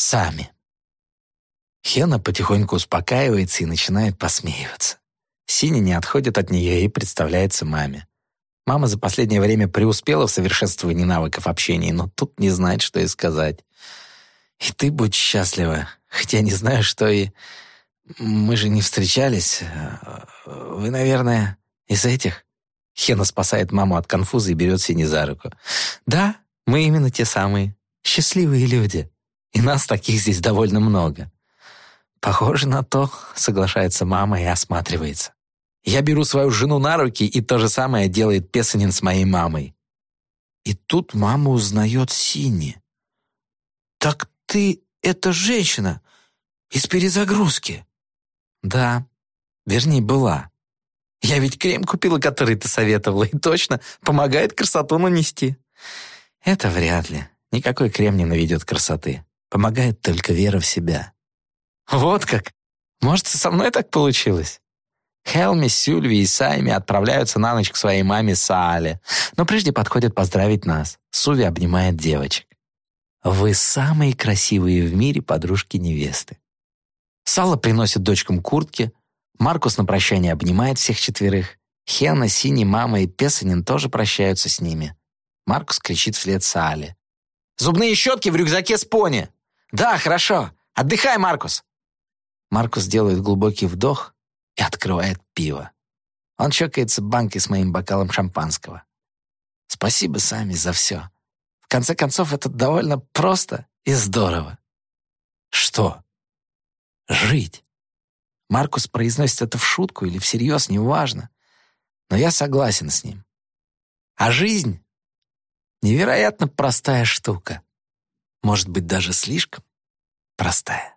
Сами. Хена потихоньку успокаивается и начинает посмеиваться. Синя не отходит от нее и представляется маме. Мама за последнее время преуспела в совершенствовании навыков общения, но тут не знает, что и сказать. И ты будь счастлива, хотя не знаю, что и... Мы же не встречались. Вы, наверное, из этих? Хена спасает маму от конфуза и берет Сини за руку. Да, мы именно те самые. Счастливые люди. И нас таких здесь довольно много. Похоже на то, соглашается мама и осматривается. Я беру свою жену на руки, и то же самое делает Песанин с моей мамой. И тут мама узнает Сини. «Так ты — это женщина из перезагрузки?» «Да, вернее, была. Я ведь крем купила, который ты советовала, и точно помогает красоту нанести». «Это вряд ли. Никакой крем не наведет красоты. Помогает только вера в себя». «Вот как? Может, со мной так получилось?» Хелми, Сюльви и Сайми отправляются на ночь к своей маме Саале, но прежде подходят поздравить нас. Суви обнимает девочек. «Вы самые красивые в мире подружки невесты». Сала приносит дочкам куртки, Маркус на прощание обнимает всех четверых, Хена, Сини, мама и Песанин тоже прощаются с ними. Маркус кричит вслед Саале. «Зубные щетки в рюкзаке с пони!» «Да, хорошо. Отдыхай, Маркус!» Маркус делает глубокий вдох, и открывает пиво. Он чокается банкой с моим бокалом шампанского. Спасибо сами за все. В конце концов, это довольно просто и здорово. Что? Жить. Маркус произносит это в шутку или всерьез, неважно. Но я согласен с ним. А жизнь — невероятно простая штука. Может быть, даже слишком простая.